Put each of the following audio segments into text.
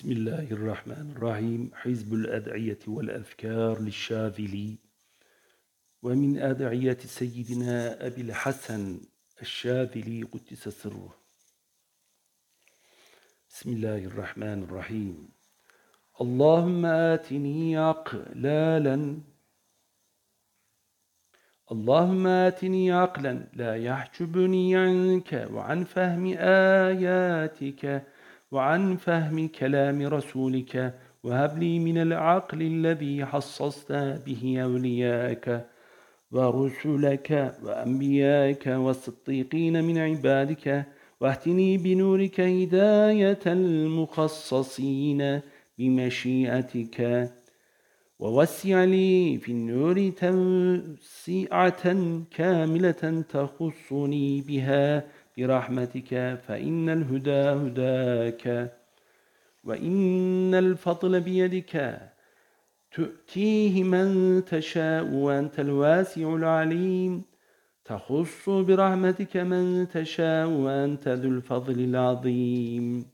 بسم الله الرحمن الرحيم حزب الأدعية والأذكار للشاذلي ومن أدعية سيدنا أبي الحسن الشاذلي قدس سره بسم الله الرحمن الرحيم اللهم آتني عقلالا اللهم آتني عقلا لا يحجبني عنك وعن فهم آياتك وعن فهم كلام رسولك وهب لي من العقل الذي حصصت به أولياءك ورسلك وأنبيائك والصديقين من عبادك واهتني بنورك هداية المخصصين بمشيئتك. ووسع لي في النور توسعة كاملة تخصني بها برحمتك فإن الهدى هداك وإن الفضل بيدك تؤتيه من تشاء وأنت الواسع العليم. تخص برحمتك من تشاء وأنت ذو الفضل العظيم.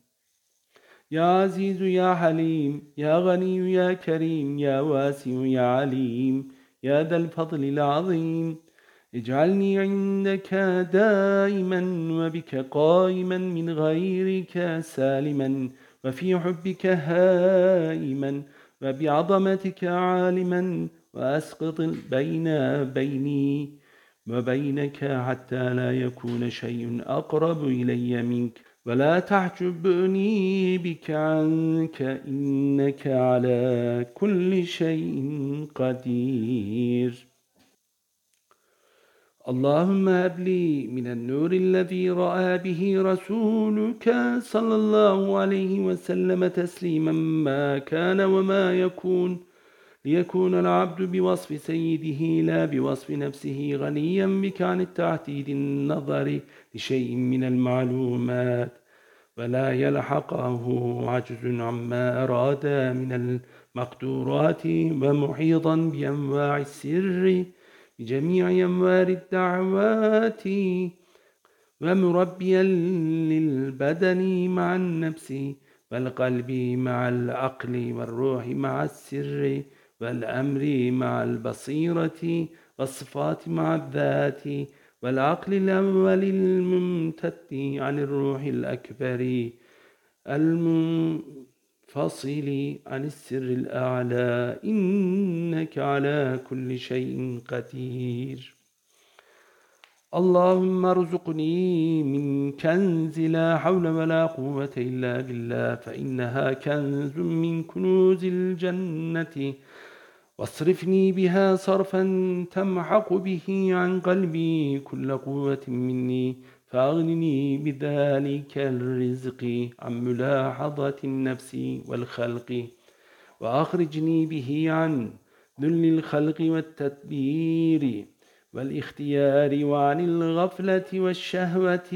يا عزيز يا حليم يا غني يا كريم يا واسع يا عليم يا ذا الفضل العظيم. اجعلني عندك دائما وبك قائما من غيرك سالما وفي حبك هائما وبعظمتك عالما وأسقط بين بيني وبينك حتى لا يكون شيء أقرب إلي منك. ولا تحجبني بك عنك إنك على كل شيء قدير. اللهم هب لي من النور الذي رأى به رسولك صلى الله عليه وسلم تسليما ما كان وما يكون ليكون العبد بوصف سيده لا بوصف نفسه غنيا بك عن التعتيد النظر لشيء من المعلومات ولا يلحقه عجز عما أراد من المقدورات ومحيطا بأنواع السر بجميع أنوار الدعوات. ومربيا للبدن مع النفس والقلب مع العقل والروح مع السر والأمر مع البصيرة والصفات مع الذات والعقل الأول الممتد عن الروح الأكبر. فاصلي عن السر الأعلى إنك على كل شيء قدير. اللهم ارزقني من كنز لا حول ولا قوة إلا بالله فإنها كنز من كنوز الجنة. واصرفني بها صرفا تمحق به عن قلبي كل قوة مني. فأغنني بذلك الرزق عن ملاحظة النفس والخلق وأخرجني به عن ذل الخلق والتدبير والاختيار وعن الغفلة والشهوة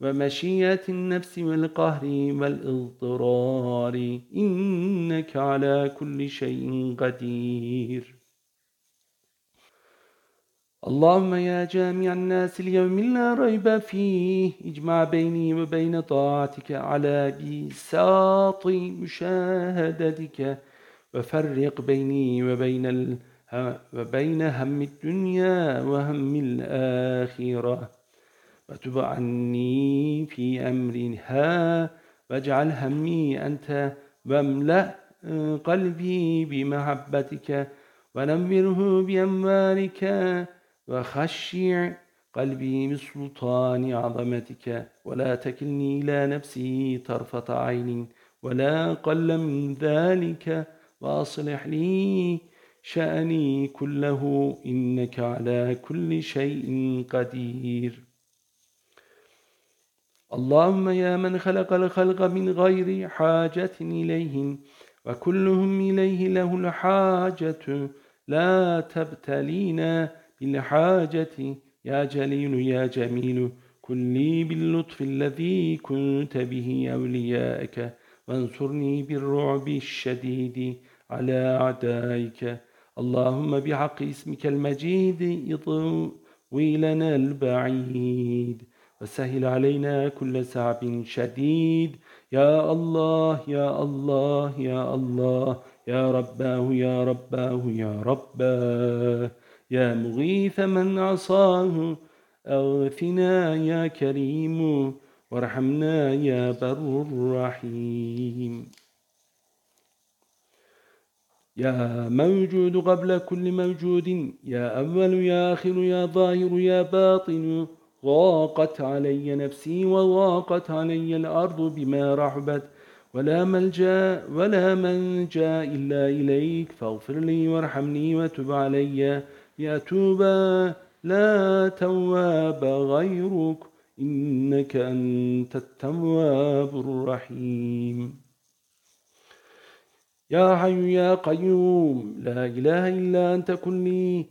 ومشيئة النفس والقهر والإضطرار. إنك على كل شيء قدير. اللهم يا جامع الناس اليوم لا ريب فيه اجمع بيني وبين طاعتك على بساط مشاهدتك وفرق بيني وبين ال... وبين هم الدنيا وهم الآخرة. وتب عني في أمرها واجعل همي أنت واملأ قلبي بمحبتك ونمره بأموالك وخشع قلبي بسلطان عظمتك ولا تكلني إلى نفسي طرفة عين ولا قل من ذلك وأصلح لي شأني كله إنك على كل شيء قدير. اللهم يا من خلق الخلق من غير حاجة إليهم وكلهم إليه له الحاجة لا تبتلينا بالحاجة يا جليل يا جميل كن لي باللطف الذي كنت به أولياءك وانصرني بالرعب الشديد على أعدائك. اللهم بحق اسمك المجيد اطوي لنا البعيد وسهل علينا كل صعب شديد. يا الله يا الله يا الله يا رباه يا رباه يا رباه. يا مغيث من عصاه أغثنا يا كريم وارحمنا يا بر الرحيم. يا موجود قبل كل موجود يا أول يا آخر يا ظاهر يا باطن ضاقت علي نفسي وضاقت علي الأرض بما رحبت. ولا ملجأ ولا منجأ إلا إليك فاغفر لي وارحمني وتب علي. يا توبا لا تواب غيرك إنك أنت التواب الرحيم. يا حي يا قيوم لا إله إلا أنت كلي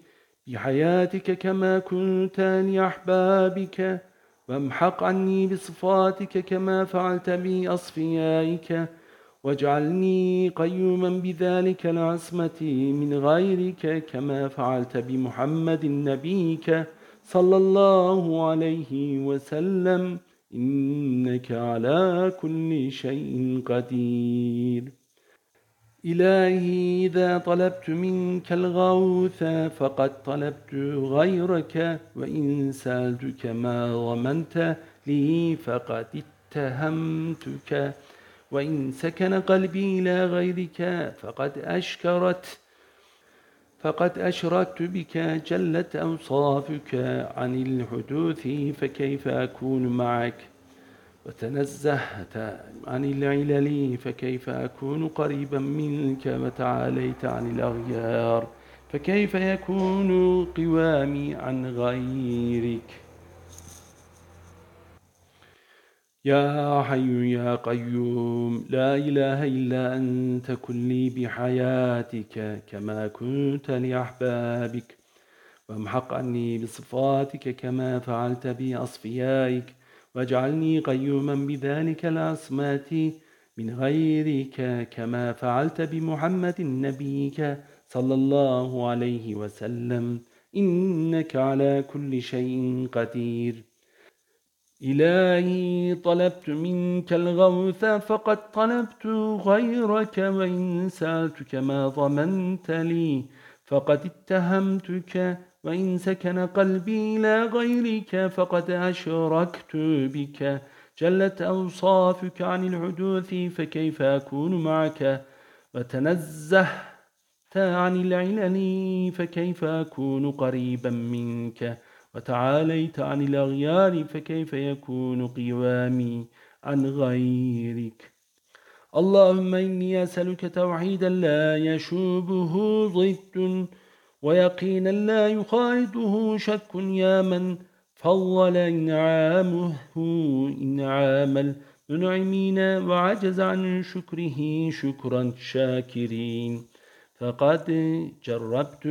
بحياتك كما كنت لأحبابك وامحق عني بصفاتك كما فعلت بأصفيائك. واجعلني قيوما بذلك العصمة من غيرك كما فعلت بمحمد نبيك صلى الله عليه وسلم. إنك على كل شيء قدير. إلهي إذا طلبت منك الغوث فقد طلبت غيرك وإن سألتك ما ضمنت لي فقد اتهمتك. وإن سكن قلبي إلى غيرك فقد أشكرت فقد أشركت بك جلت أوصافك عن الحدوث فكيف أكون معك؟ وتنزهت عن العلل فكيف أكون قريبا منك؟ وتعاليت عن الأغيار فكيف يكون قوامي عن غيرك؟ يا حي يا قيوم لا إله إلا أنت كلي بحياتك كما كنت لأحبابك. وامحق عني بصفاتك كما فعلت بأصفيائك. واجعلني قيوما بذلك الأصمات من غيرك كما فعلت بمحمد نبيك صلى الله عليه وسلم. إنك على كل شيء قدير. إلهي طلبت منك الغوث فقد طلبت غيرك وإن سألتك ما ضمنت لي. فقد اتهمتك وإن سكن قلبي إلى غيرك فقد أشركت بك. جلت أوصافك عن الحدوث فكيف أكون معك؟ وتنزهت عن العلل فكيف أكون قريبا منك؟ وتعاليت عن الأغيار فكيف يكون قوامي عن غيرك؟ اللهم إني أسألك توحيدا لا يشوبه ضد ويقينا لا يخالطه شك يا من فضل إنعامه إنعام المنعمين وعجز عن شكره شكرا شاكرين. فقد جربت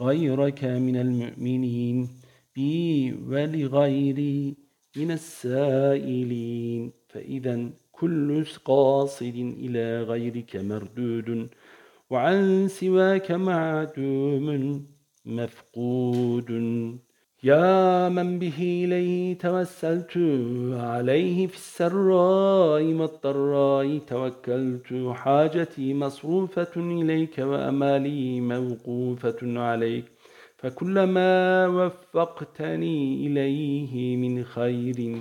غيرك من المؤمنين. بي ولغيري من السائلين. فإذا كل قاصد إلى غيرك مردود وعن سواك معدوم مفقود. يا من به إليه توسلت عليه في السراء والضراء توكلت. حاجتي مصروفة إليك وأمالي موقوفة عليك. فكلما وفقتني إليه من خير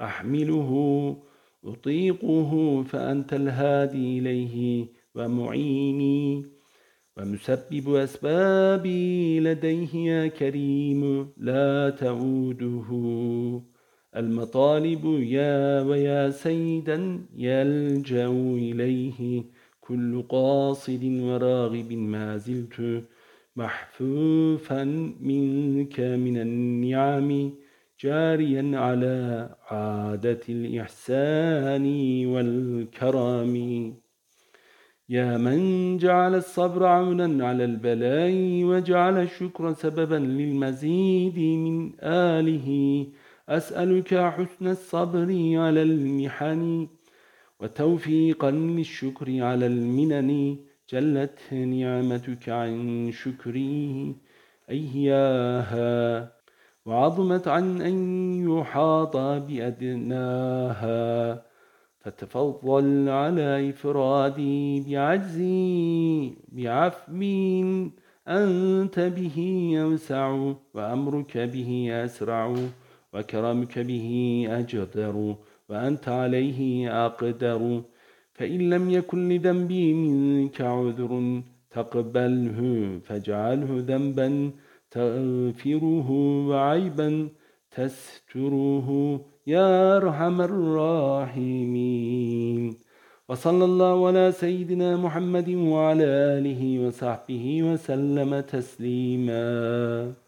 أحمله أطيقه فأنت الهادي إليه ومعيني ومسبب أسبابي لديه يا كريم لا تعوده. المطالب يا ويا سيدا يلجأ إليه كل قاصد وراغب ما زلت محفوفا منك من النعم جاريا على عادة الإحسان والكرم. يا من جعل الصبر عونا على البلاء وجعل الشكر سببا للمزيد من آله أسألك حسن الصبر على المحن وتوفيقا للشكر على المنن. جلت نعمتك عن شكري أياها. وعظمت عن أن يحاط بأدناها. فتفضل على إفرادي بعجزي بعفو أنت به أوسع وأمرك به أسرع وكرمك به أجدر وأنت عليه أقدر. فإن لم يكن لذنبي منك عذر تقبله فاجعله ذنبا تغفره وعيبا تستره. يا أرحم الراحمين. وصلى الله على سيدنا محمد وعلى آله وصحبه وسلم تسليماً.